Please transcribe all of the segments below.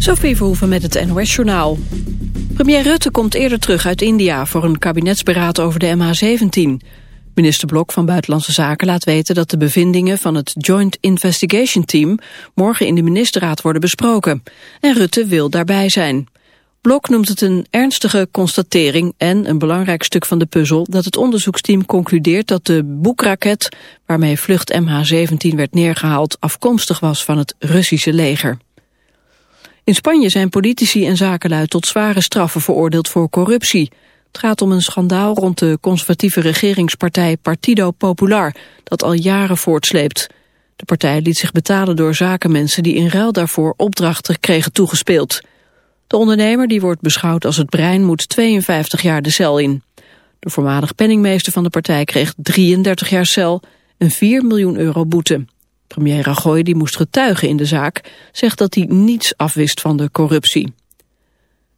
Sophie Verhoeven met het NOS-journaal. Premier Rutte komt eerder terug uit India voor een kabinetsberaad over de MH17. Minister Blok van Buitenlandse Zaken laat weten dat de bevindingen van het Joint Investigation Team morgen in de ministerraad worden besproken. En Rutte wil daarbij zijn. Blok noemt het een ernstige constatering en een belangrijk stuk van de puzzel dat het onderzoeksteam concludeert dat de boekraket waarmee vlucht MH17 werd neergehaald afkomstig was van het Russische leger. In Spanje zijn politici en zakenlui tot zware straffen veroordeeld voor corruptie. Het gaat om een schandaal rond de conservatieve regeringspartij Partido Popular, dat al jaren voortsleept. De partij liet zich betalen door zakenmensen die in ruil daarvoor opdrachten kregen toegespeeld. De ondernemer, die wordt beschouwd als het brein, moet 52 jaar de cel in. De voormalig penningmeester van de partij kreeg 33 jaar cel en 4 miljoen euro boete. Premier Rajoy, die moest getuigen in de zaak, zegt dat hij niets afwist van de corruptie.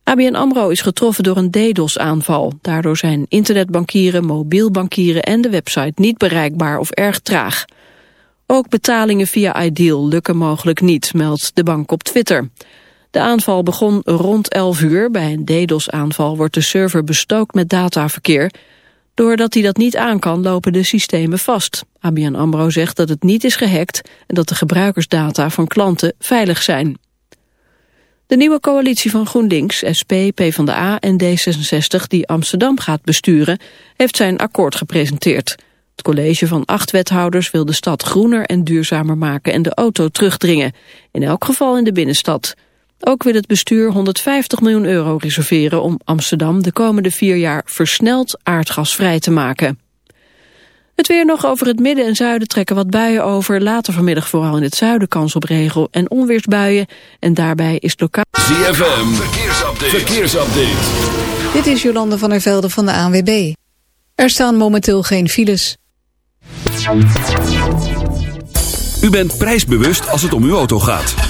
ABN AMRO is getroffen door een DDoS-aanval. Daardoor zijn internetbankieren, mobiel bankieren en de website niet bereikbaar of erg traag. Ook betalingen via Ideal lukken mogelijk niet, meldt de bank op Twitter. De aanval begon rond 11 uur. Bij een DDoS-aanval wordt de server bestookt met dataverkeer. Doordat hij dat niet aan kan, lopen de systemen vast. ABN AMRO zegt dat het niet is gehackt... en dat de gebruikersdata van klanten veilig zijn. De nieuwe coalitie van GroenLinks, SP, PvdA en D66... die Amsterdam gaat besturen, heeft zijn akkoord gepresenteerd. Het college van acht wethouders wil de stad groener en duurzamer maken... en de auto terugdringen, in elk geval in de binnenstad... Ook wil het bestuur 150 miljoen euro reserveren om Amsterdam de komende vier jaar versneld aardgasvrij te maken. Het weer nog over het midden en zuiden trekken wat buien over. Later vanmiddag vooral in het zuiden kans op regel- en onweersbuien. En daarbij is lokaal... ZFM, verkeersupdate. verkeersupdate. Dit is Jolande van der Velde van de ANWB. Er staan momenteel geen files. U bent prijsbewust als het om uw auto gaat.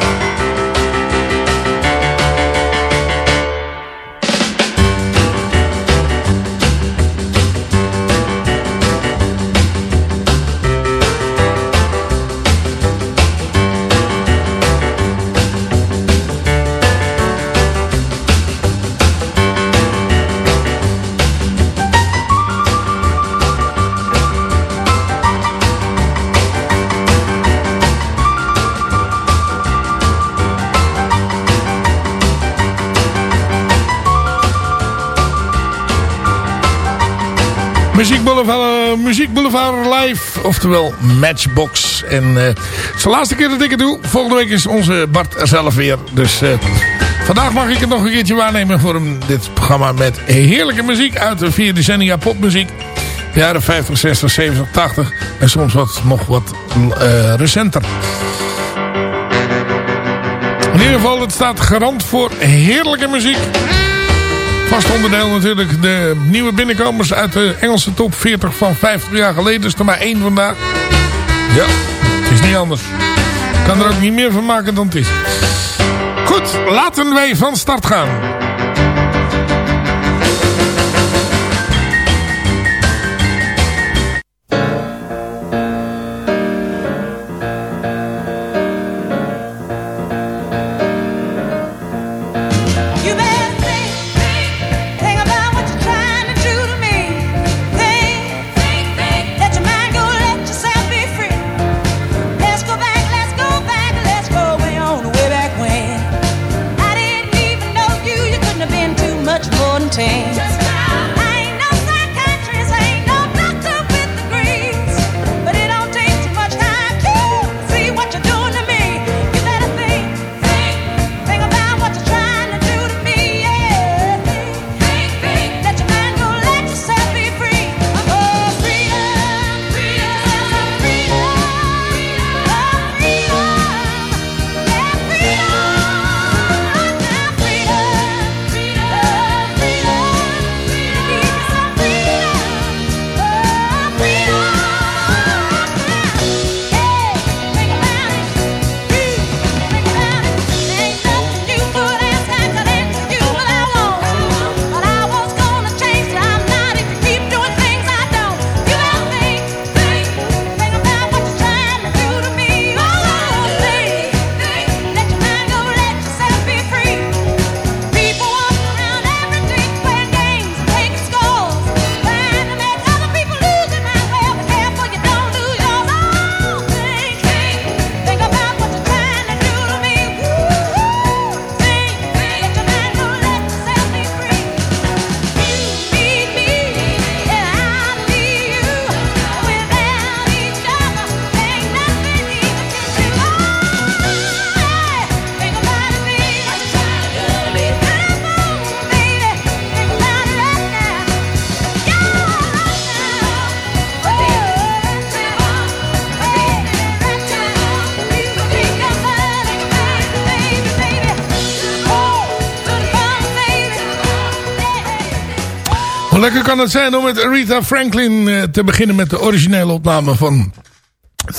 Muziek Boulevard, uh, Boulevard Live, oftewel Matchbox. En eh, het is de laatste keer dat ik het doe. Volgende week is onze Bart er zelf weer. Dus eh, vandaag mag ik het nog een keertje waarnemen voor hem, dit programma met heerlijke muziek uit de vier decennia popmuziek. De jaren 50, 60, 70, 80 en soms wat, nog wat eh, recenter. In ieder geval, het staat garant voor heerlijke muziek. Vast onderdeel natuurlijk de nieuwe binnenkomers uit de Engelse top 40 van 50 jaar geleden. is er maar één vandaag. Ja, het is niet anders. Ik kan er ook niet meer van maken dan is. Goed, laten wij van start gaan. Lekker kan het zijn om met Aretha Franklin eh, te beginnen met de originele opname van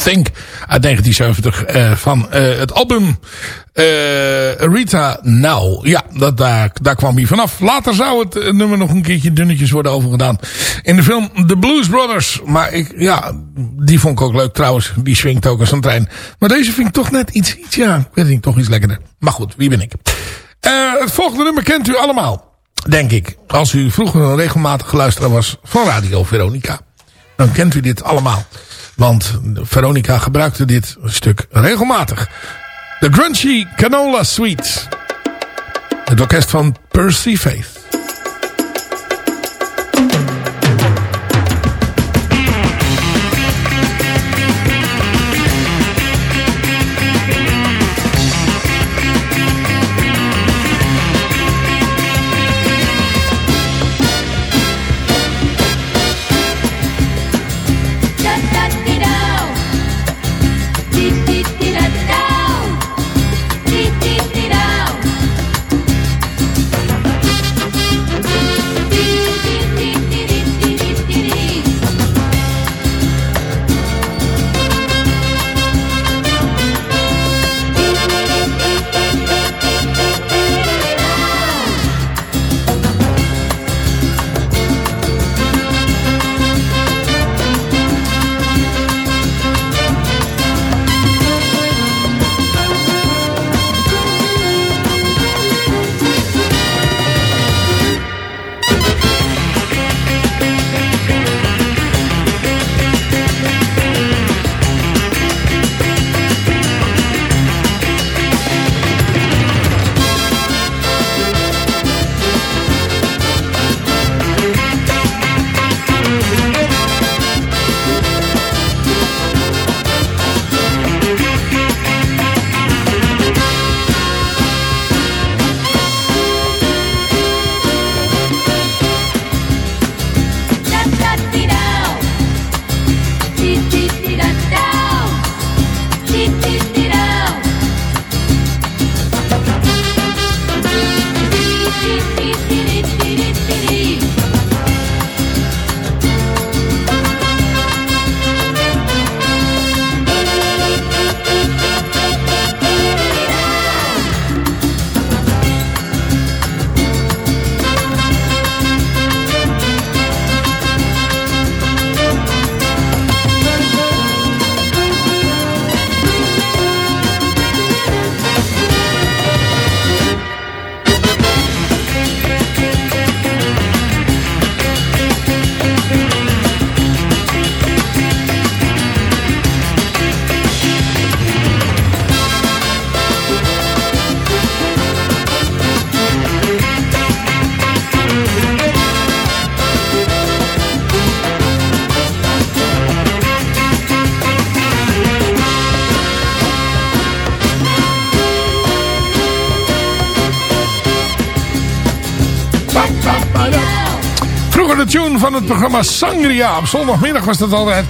Think uit 1970 eh, van eh, het album Aretha Now. Ja, dat, daar, daar kwam hij vanaf. Later zou het nummer nog een keertje dunnetjes worden overgedaan in de film The Blues Brothers. Maar ik, ja, die vond ik ook leuk trouwens. Die swingt ook als een trein. Maar deze vind ik toch net iets, iets ja, ik weet niet, toch iets lekkerder. Maar goed, wie ben ik? Het volgende nummer kent u allemaal. Denk ik. Als u vroeger een regelmatig luisteraar was van Radio Veronica. Dan kent u dit allemaal. Want Veronica gebruikte dit stuk regelmatig. De Grungy Canola Suite. Het orkest van Percy Faith. Thank you van het programma Sangria. Op zondagmiddag was dat altijd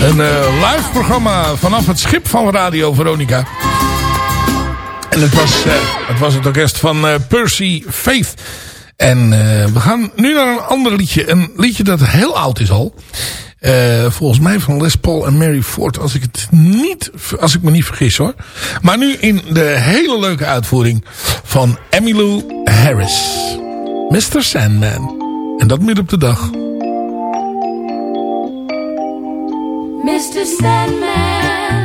een eh, live programma vanaf het schip van Radio Veronica. En het was, eh, het, was het orkest van eh, Percy Faith. En we gaan nu naar een ander liedje. Een liedje dat heel oud is al. Volgens mij van Les Paul en Mary Ford. Als ik, het niet, als ik me niet vergis hoor. Maar nu in de hele leuke uitvoering van Emmylou Harris. Mr. Sandman. En dat midden op de dag. Mr. Sandman,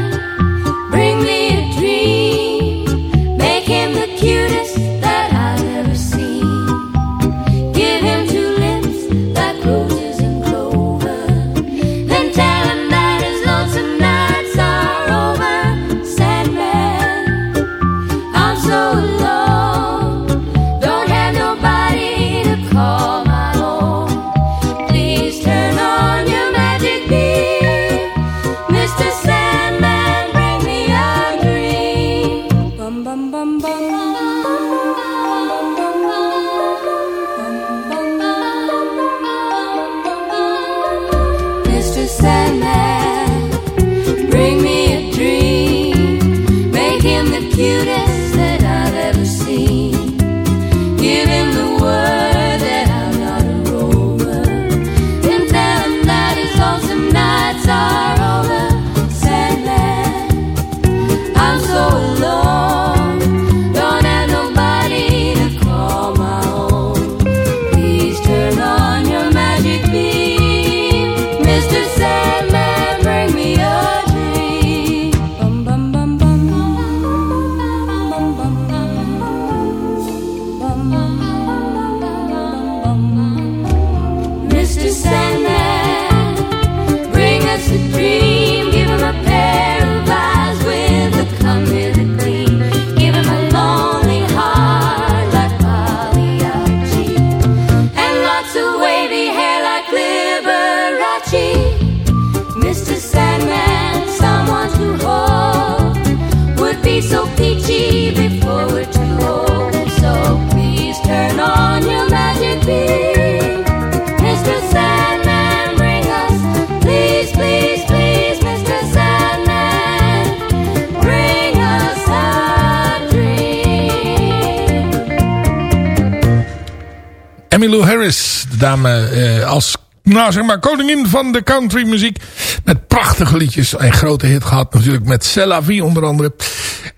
Emmylou Harris, de dame eh, als nou, zeg maar, koningin van de countrymuziek. Met prachtige liedjes. Een grote hit gehad natuurlijk met C'est la vie onder andere.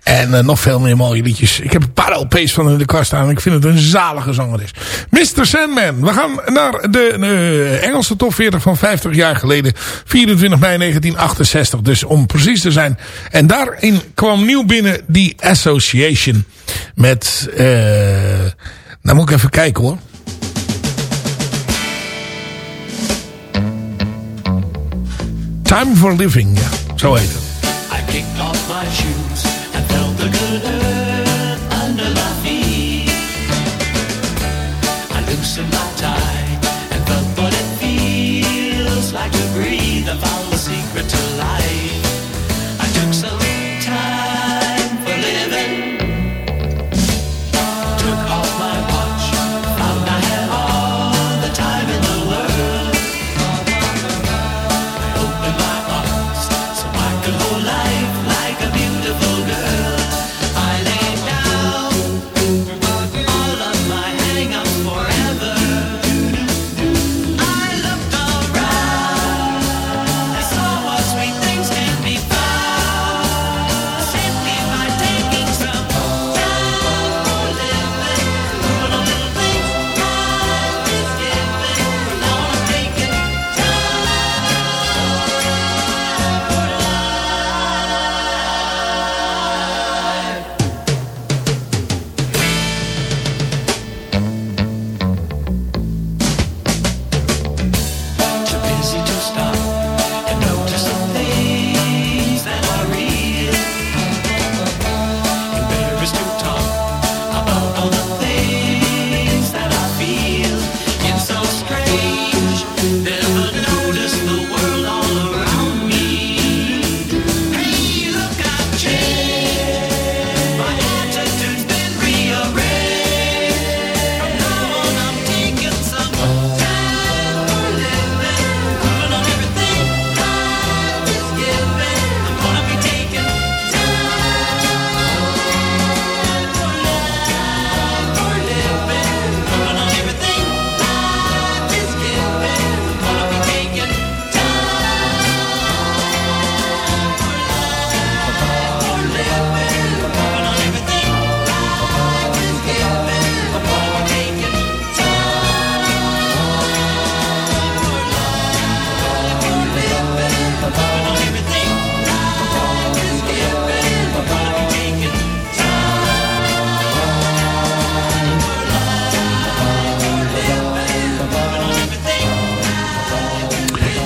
En eh, nog veel meer mooie liedjes. Ik heb een paar LP's van in de kast staan. En ik vind het een zalige zangeres. Mr. Sandman. We gaan naar de eh, Engelse top 40 van 50 jaar geleden. 24 mei 1968. Dus om precies te zijn. En daarin kwam nieuw binnen die Association. Met... eh nou moet ik even kijken hoor. Time for Living, ja. Zo heet het. I kicked off my shoes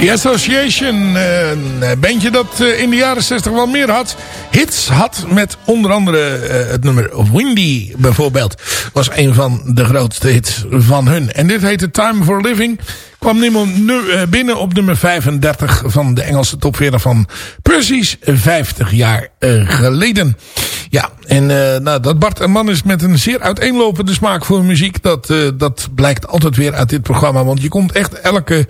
The Association, eh, een bandje dat eh, in de jaren 60 wel meer had. Hits had met onder andere eh, het nummer Windy bijvoorbeeld. Was een van de grootste hits van hun. En dit heette Time for Living. Kwam eh, binnen op nummer 35 van de Engelse top 40 van precies 50 jaar geleden. En eh, nou, dat Bart een man is met een zeer uiteenlopende smaak voor muziek. Dat, eh, dat blijkt altijd weer uit dit programma. Want je komt echt elke,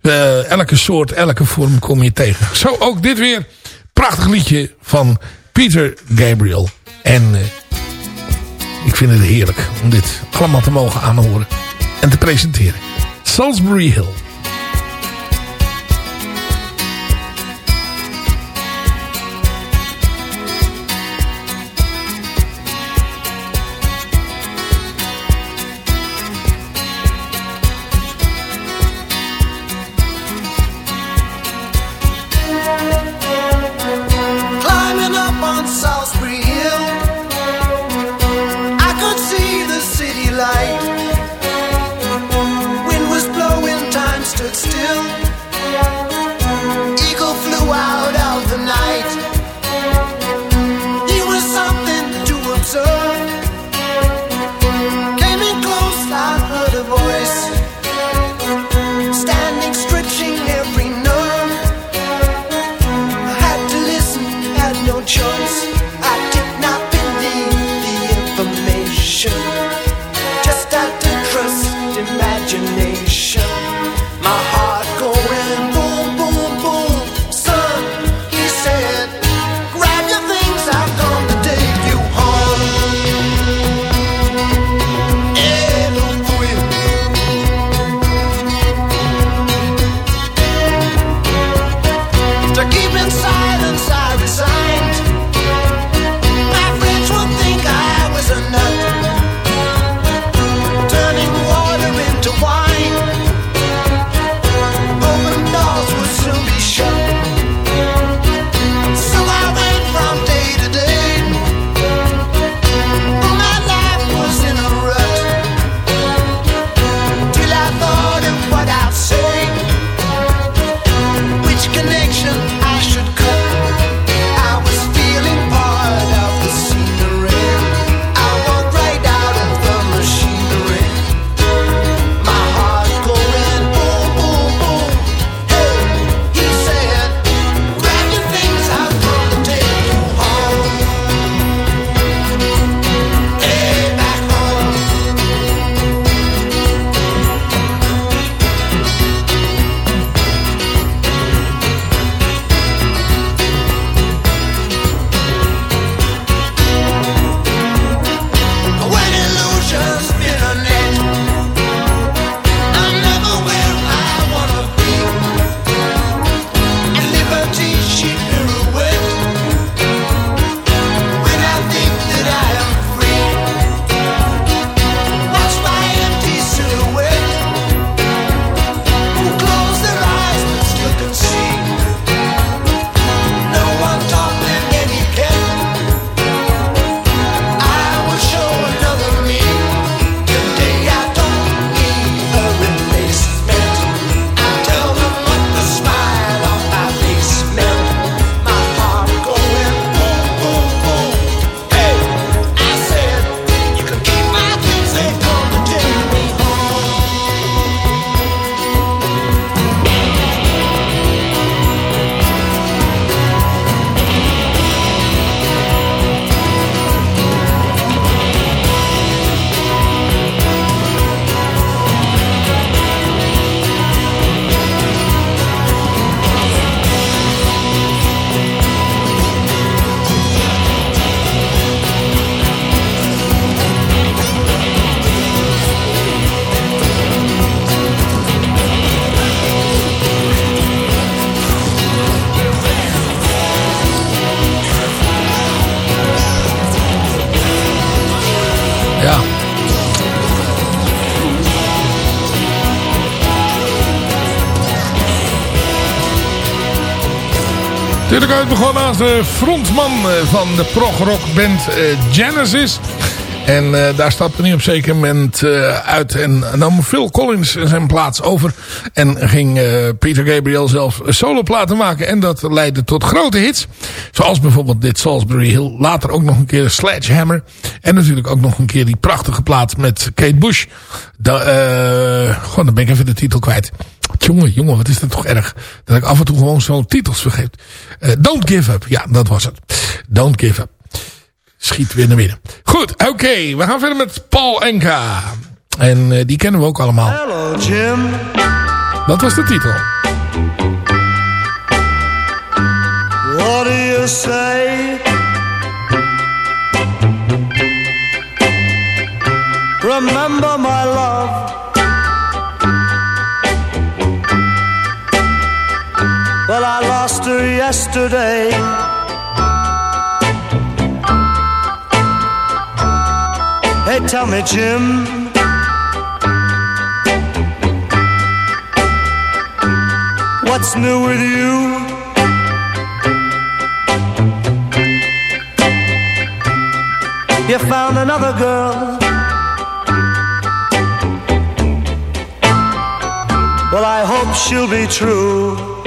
eh, elke soort, elke vorm kom je tegen. Zo ook dit weer. Prachtig liedje van Peter Gabriel. En ik vind het heerlijk om dit allemaal te mogen aanhoren en te presenteren. Salisbury Hill. Natuurlijk uit begonnen als de frontman eh, van de prog-rock-band eh, Genesis. En eh, daar stapte hij op zeker moment eh, uit en nam Phil Collins zijn plaats over. En ging eh, Peter Gabriel zelf soloplaten maken. En dat leidde tot grote hits. Zoals bijvoorbeeld dit Salisbury Hill. Later ook nog een keer Sledgehammer. En natuurlijk ook nog een keer die prachtige plaat met Kate Bush. Eh, gewoon, dan ben ik even de titel kwijt. Jongen, jongen, wat is dat toch erg. Dat ik af en toe gewoon zo'n titels vergeet. Eh, Don't Give Up. Ja, dat was het. Don't Give Up. Schiet weer naar binnen. Goed, oké. we gaan verder met Paul Enka. En eh, die kennen we ook allemaal. Hello, Jim. Dat was de titel. What do you say? Remember my love. Well, I lost her yesterday. Hey, tell me, Jim. What's new with you? You found another girl. Well, I hope she'll be true.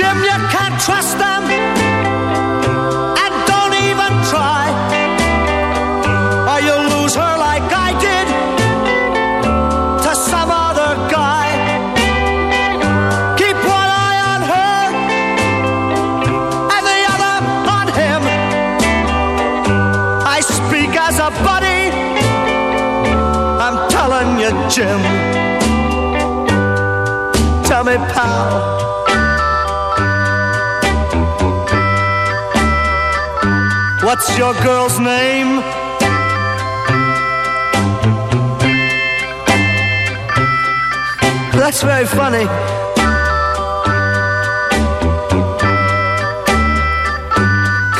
Jim, you can't trust them. And don't even try. Or you'll lose her like I did to some other guy. Keep one eye on her and the other on him. I speak as a buddy. I'm telling you, Jim. Tell me, pal. What's your girl's name? That's very funny.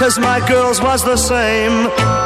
Cause my girl's was the same.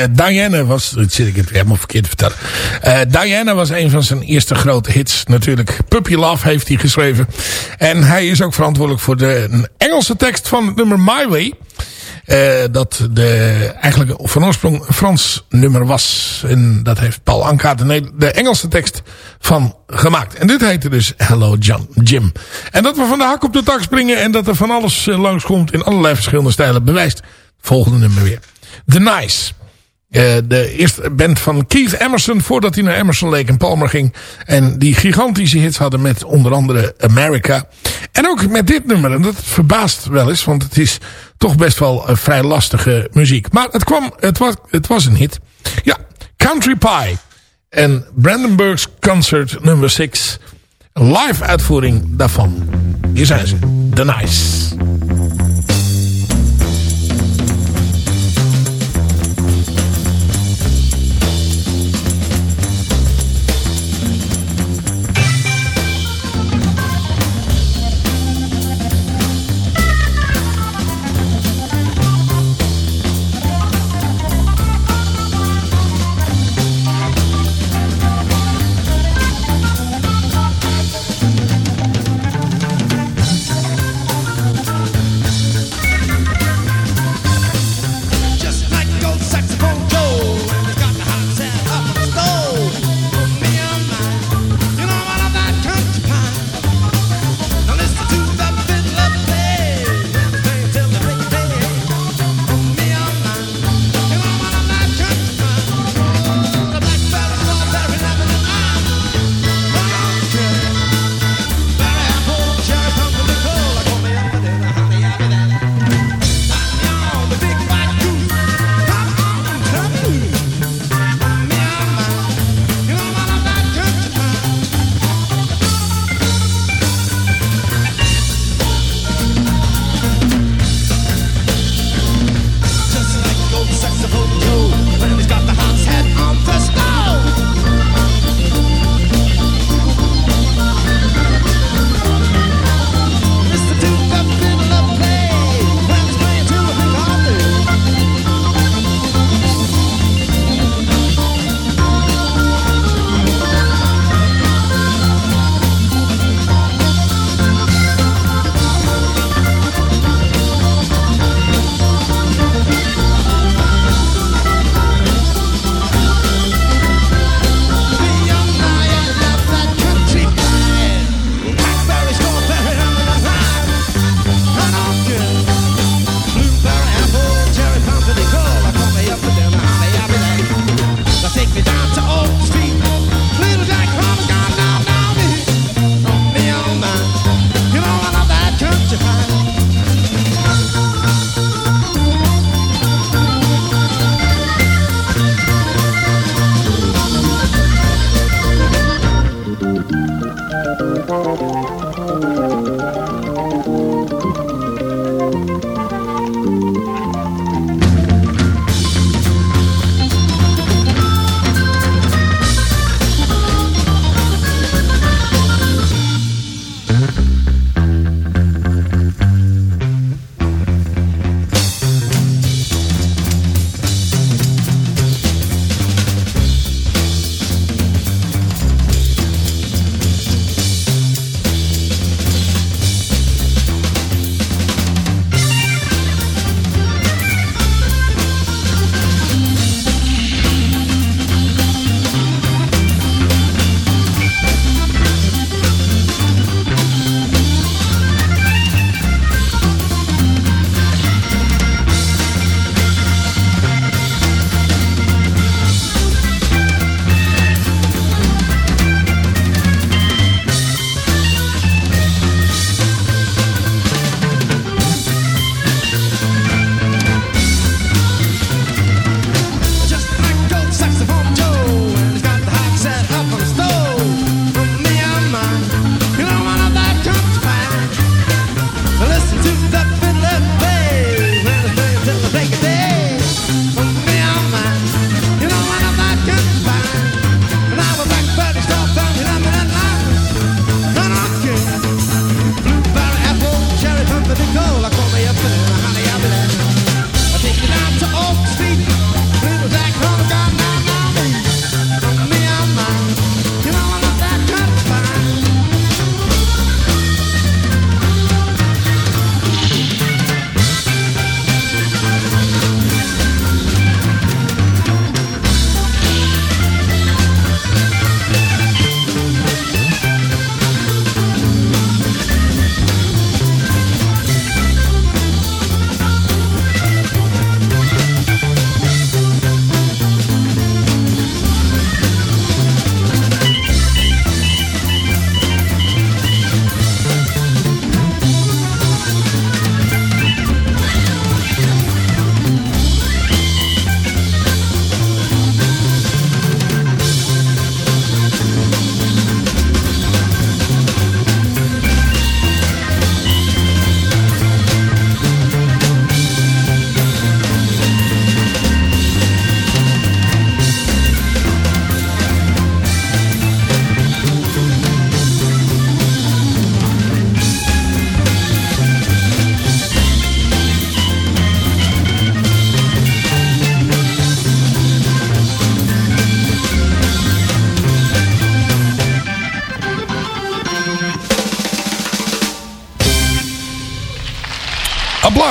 Eh, Diana was... Dat zit ik het helemaal verkeerd te vertellen. Eh, Diana was een van zijn eerste grote hits. Natuurlijk. Puppy Love heeft hij geschreven. En hij is ook verantwoordelijk voor de Engelse tekst van nummer My Way. Eh, dat de, eigenlijk van oorsprong Frans nummer was. En dat heeft Paul Anka de, Engelse tekst van gemaakt. En dit heette dus Hello Jim. En dat we van de hak op de tak springen en dat er van alles eh, langskomt in allerlei verschillende stijlen bewijst. Volgende nummer weer. The Nice. Eh, de eerste band van Keith Emerson voordat hij naar Emerson Lake en Palmer ging. En die gigantische hits hadden met onder andere America. En ook met dit nummer. En dat verbaast wel eens, want het is toch best wel een vrij lastige muziek. Maar het, kwam, het, was, het was een hit. Ja, Country Pie. En Brandenburg's Concert nummer 6. Een live uitvoering daarvan. Hier zijn ze. The Nice.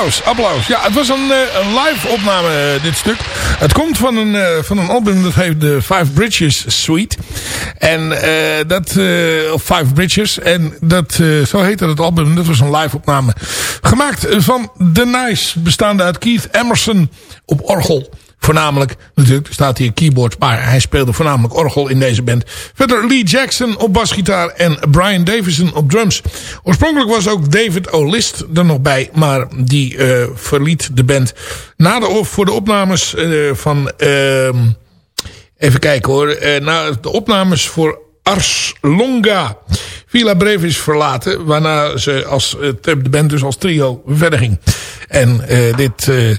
Applaus, applaus. Ja, het was een, eh, live opname, eh, dit stuk. Het komt van een, eh, van een album dat heet de Five Bridges Suite. En dat, of Five Bridges. En dat, zo heette het album. Dat was een live opname. Gemaakt van The Nice, bestaande uit Keith Emerson op orgel. Voornamelijk, natuurlijk staat hier keyboard, maar hij speelde voornamelijk orgel in deze band. Verder Lee Jackson op basgitaar en Brian Davison op drums. Oorspronkelijk was ook David O'List er nog bij, maar die eh, verliet de band na de, voor de opnames eh, van... ehm, even kijken hoor, eh, na de opnames voor Ars Longa. Villa Brevis verlaten, waarna ze als, de band dus als trio verder ging. En eh, dit... eh,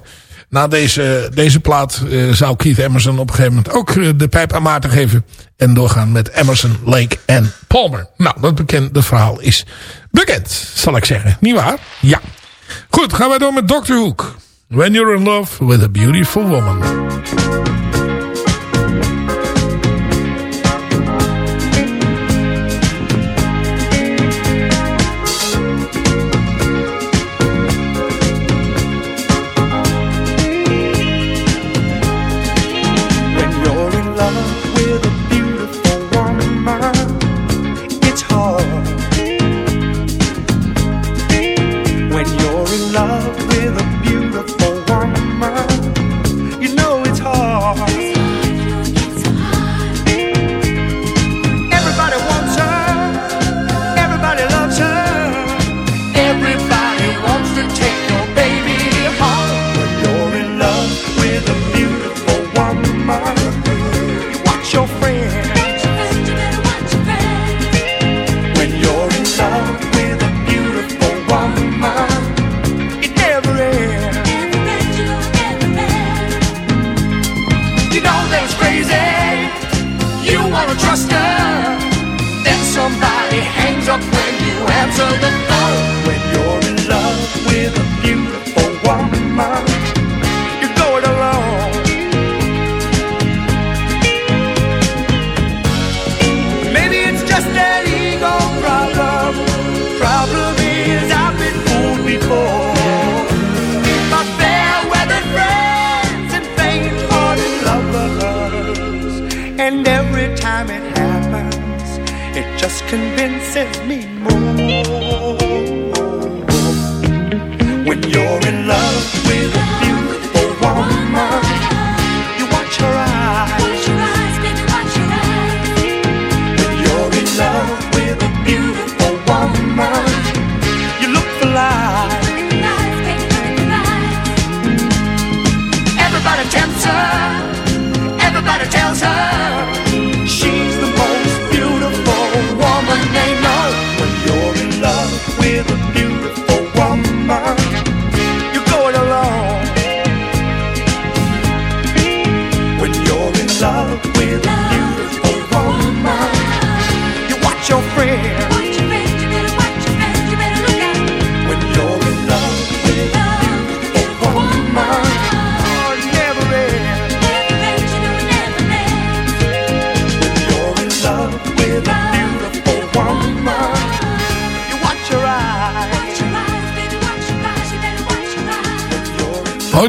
na deze, deze plaat eh, zou Keith Emerson op een gegeven moment ook eh, de pijp aan Maarten geven. En doorgaan met Emerson, Lake en Palmer. Nou, dat, bekend, verhaal is bekend, zal ik zeggen. Niet waar? Ja. Goed, gaan wij door met Dr. Hook. When you're in love with a beautiful woman.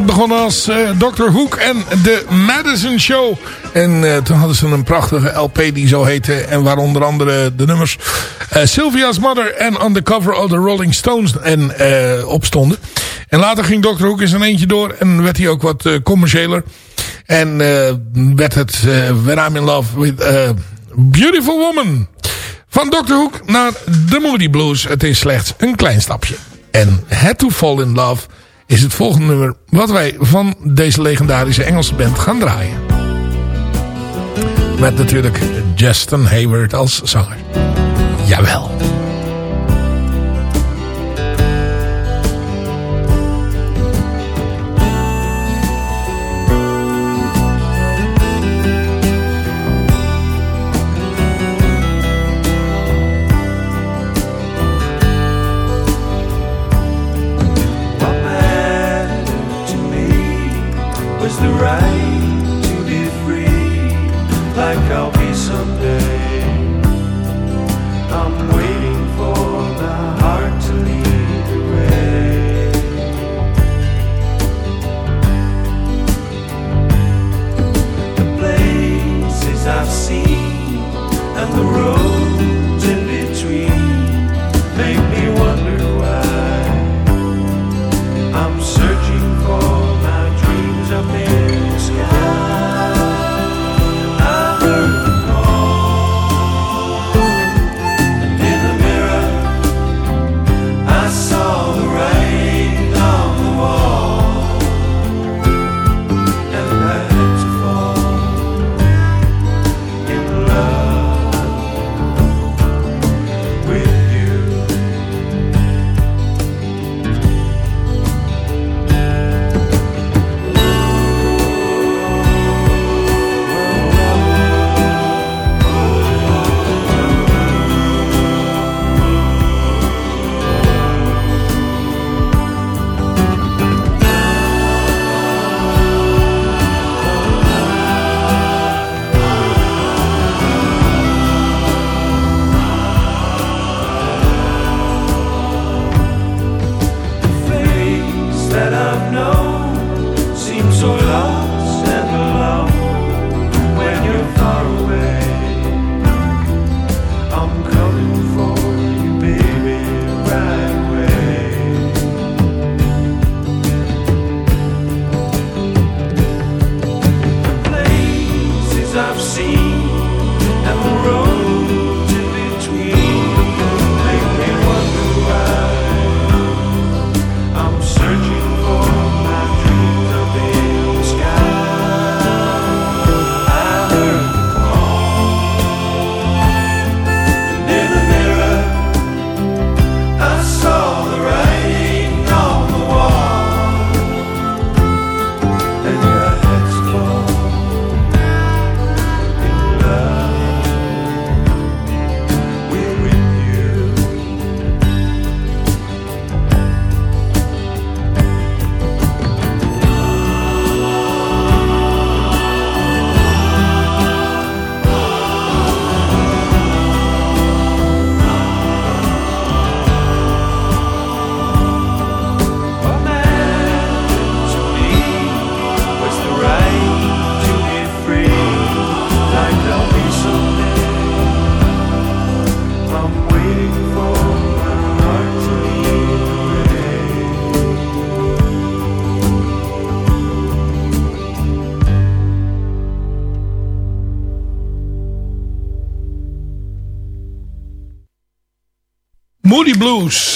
Ooit begonnen als eh, Dr. Hook en de Madison Show. En eh, toen hadden ze een prachtige LP die zo heette. En waar onder andere de nummers eh, Sylvia's Mother en On the Cover of the Rolling Stones en, eh, opstonden. En later ging Dr. Hook in zijn eentje door. En werd hij ook wat commerciëler. En werd het When I'm in Love with a Beautiful Woman. Van Dr. Hook naar The Moody Blues. Het is slechts een klein stapje. En Had to Fall in Love is het volgende nummer wat wij van deze legendarische Engelse band gaan draaien. Met natuurlijk Justin Hayward als zanger. Jawel.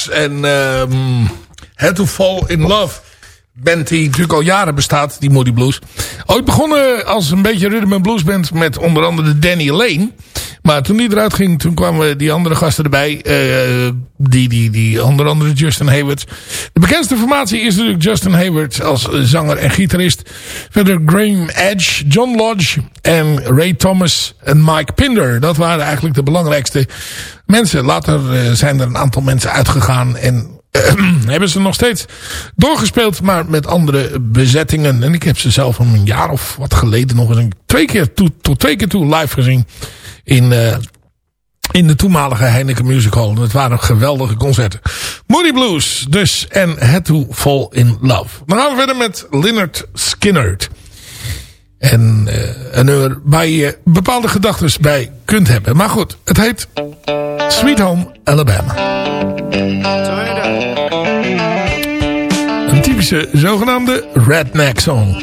En ehm Had to Fall in Love. Band die natuurlijk al jaren bestaat, die Moody Blues. Ooit begonnen als een beetje rhythm and blues band met onder andere Danny Lane. Maar toen die eruit ging, toen kwamen die andere gasten erbij. eh, die, die, die onder andere Justin Hayward. De bekendste formatie is natuurlijk Justin Hayward als zanger en gitarist. Verder Graham Edge, John Lodge en Ray Thomas en Mike Pinder. Dat waren eigenlijk de belangrijkste mensen. Later eh, zijn er een aantal mensen uitgegaan en hebben ze nog steeds doorgespeeld, maar met andere bezettingen. En ik heb ze zelf een jaar of wat geleden nog eens een, twee keer toe, tot twee keer toe live gezien in, eh, in de toenmalige Heineken Music Hall. Het waren geweldige concerten. Moody Blues dus en Had to Fall in Love. Dan gaan we verder met Leonard Skinnerd. En eh, een nummer waar je bepaalde gedachten bij kunt hebben. Maar goed, het heet Sweet Home Alabama. Een typische zogenaamde redneck song.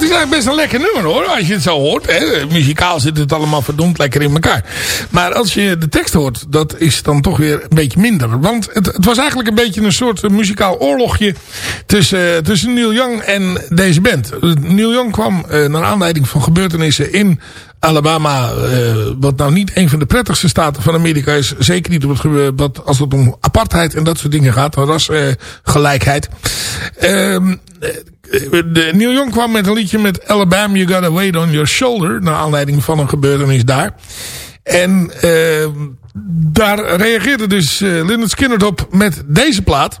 Het is, eigenlijk best een lekker nummer hoor. Als je het zo hoort. Hè. Muzikaal zit het allemaal verdomd lekker in elkaar. Maar als je de tekst hoort. Dat is dan toch weer een beetje minder. Want het, het was eigenlijk een beetje een soort eh, muzikaal oorlogje. Tussen, eh, tussen Neil Young en deze band. Neil Young kwam eh, naar aanleiding van gebeurtenissen in Alabama. wat nou niet een van de prettigste staten van Amerika is. Zeker niet op het, wat, als het om apartheid en dat soort dingen gaat. Rasgelijkheid. Ehm eh, de Neil Young kwam met een liedje met Alabama You Got a Weight on Your Shoulder. Naar aanleiding van een gebeurtenis daar. En ehm daar reageerde dus eh Lynyrd Skynyrd op met deze plaat.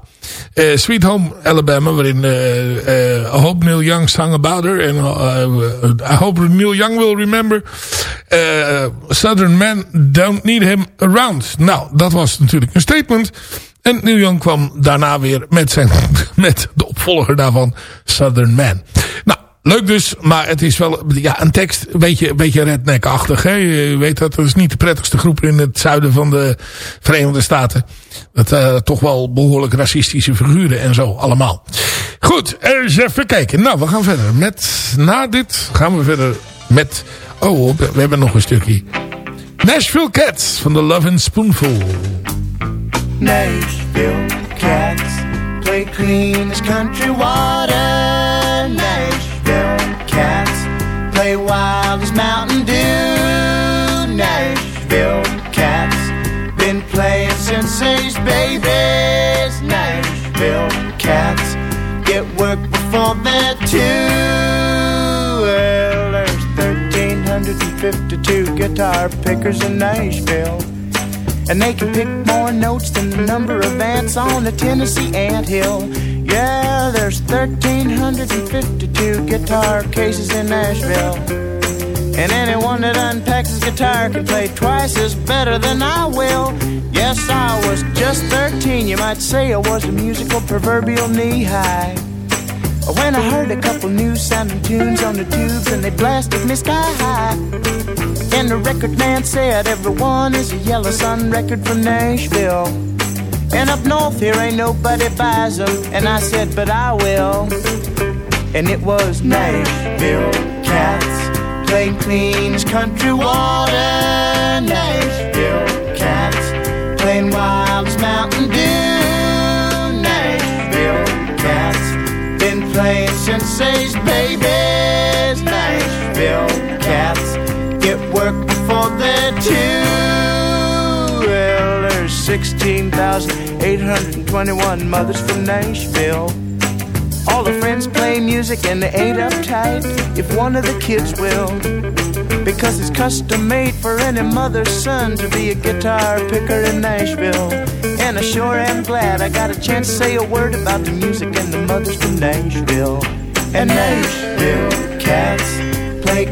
eh, Sweet Home Alabama. Waarin eh, eh, I Hope Neil Young sang about her. En eh, I Hope Neil Young will remember. eh, Southern men don't need him around. Nou, dat was natuurlijk een statement. En Neil Young kwam daarna weer met, zijn, met de opvolger daarvan, Southern Man. Nou, leuk dus, maar het is wel ja, een tekst een beetje, een beetje redneck-achtig. Je weet dat, dat is niet de prettigste groep in het zuiden van de Verenigde Staten. Dat uh, toch wel behoorlijk racistische figuren en zo allemaal. Goed, eens even kijken. Nou, we gaan verder. Met, na dit gaan we verder met... Oh, we hebben nog een stukje. Nashville Cats van de Love and Spoonful. Nashville cats play clean as country water. Nashville cats play wild as Mountain Dew. Nashville cats been playing since they's babies. Nashville cats get work before they're two. Well, there's 1,352 guitar pickers in Nashville. And they can pick more notes than the number of ants on the Tennessee anthill. Yeah, there's 1,352 guitar cases in Nashville. And anyone that unpacks his guitar can play twice as better than I will. Yes, I was just 13. You might say I was a musical proverbial knee high. When I heard a couple new sounding tunes on the tubes and they blasted me sky high. And the record man said everyone is a Yellow Sun record from Nashville. And up north here ain't nobody buys them. And I said, but I will. And it was Nashville cats playing clean as country water. Nashville cats playing wild as Mountain Dew. Nashville cats been playing since they's babies. Two. Well, there's 16,821 mothers from Nashville. All the friends play music and they ain't uptight if one of the kids will. Because it's custom made for any mother's son to be a guitar picker in Nashville. And I sure am glad I got a chance to say a word about the music and the mothers from Nashville. And Nashville cats play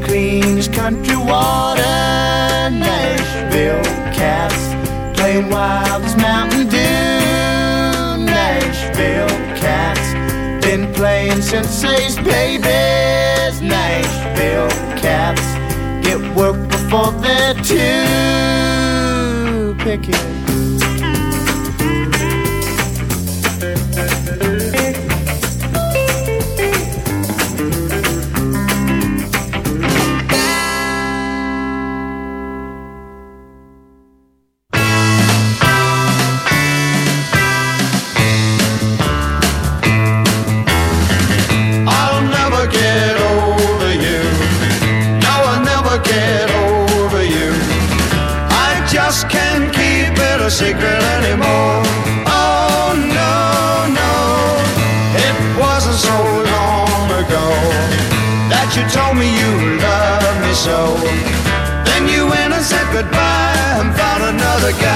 as country water. Nashville cats play wild as Mountain Dew. Nashville cats been playing since they's babies. Nashville cats get work before they're two. Picking. A secret anymore. Oh no, no, it wasn't so long ago that you told me you loved me so. Then you went and said goodbye and found another guy.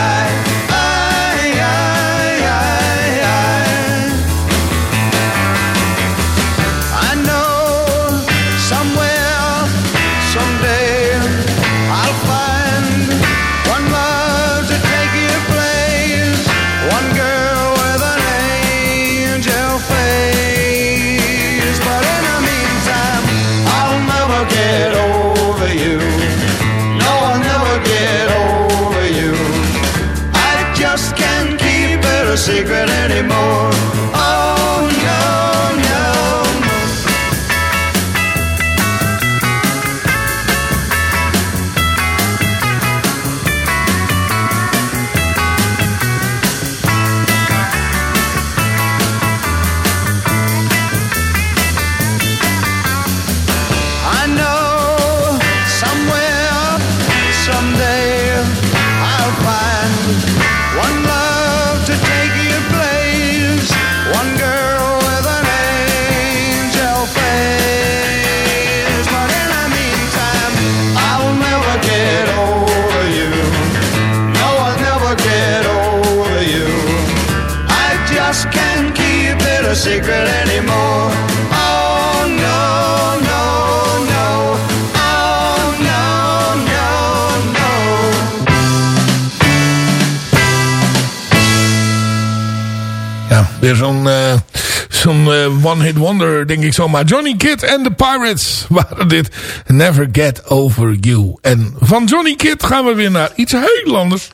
denk ik zomaar. Johnny Kidd en the Pirates waren dit. Never Get Over You. En van Johnny Kidd gaan we weer naar iets heel anders.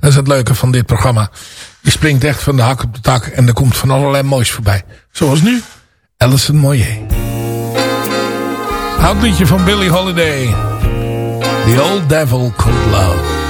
Dat is het leuke van dit programma. Je springt echt van de hak op de tak en er komt van allerlei moois voorbij. Zoals nu, Alison Moyer. Houd liedje van Billie Holiday. The Old Devil Could Love.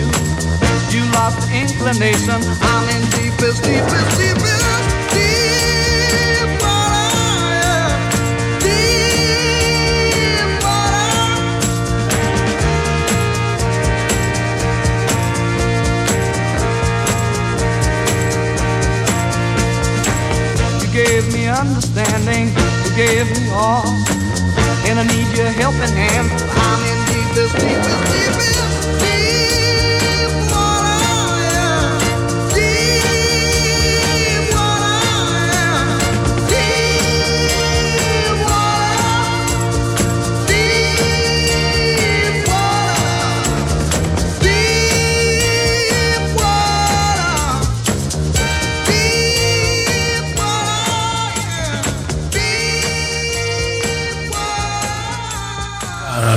you. You lost inclination. I'm in deepest, deepest, deepest, deep water. Deep water. You gave me understanding. You gave me all. And I need your helping hand. I'm in deepest, deepest, deepest.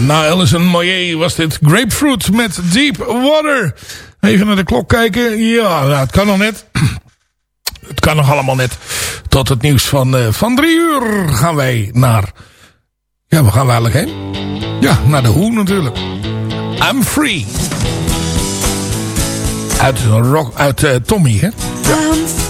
Na Alison Moyer was dit Grapefruit met Deep Water. Even naar de klok kijken. Ja, nou, het kan nog net. Het kan nog allemaal net. Tot het nieuws van, eh, van drie uur gaan wij naar... Ja, waar gaan we eigenlijk heen? Ja, naar de Hoe natuurlijk. I'm Free. Uit, rock, uit eh, Tommy, hè? I'm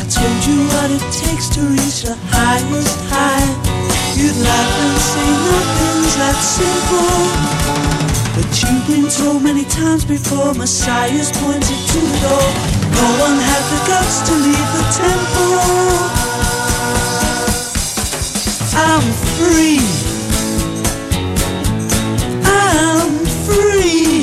I told you what it takes to reach the highest high, you'd laugh and say nothing's that simple. But you've been told many times before, Messiah's pointed to the door. No one had the guts to leave the temple. I'm free. I'm free.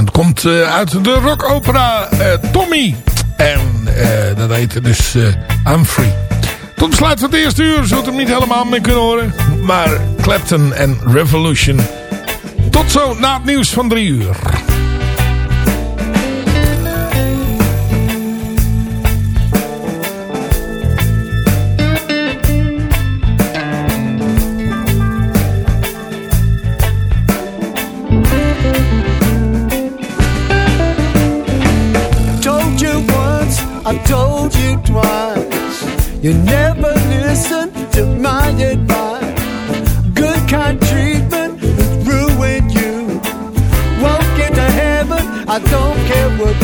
Het komt eh, uit de rockopera eh, Tommy. En eh, dat heet dus I'm Free. Tot besluit het eerste uur. Zult hem niet helemaal mee kunnen horen. Maar Clapton en Revolution. Tot zo na het nieuws van drie uur. I told you twice. You never listen to my advice. Good kind treatment ruined you. Won't get to heaven, I don't care what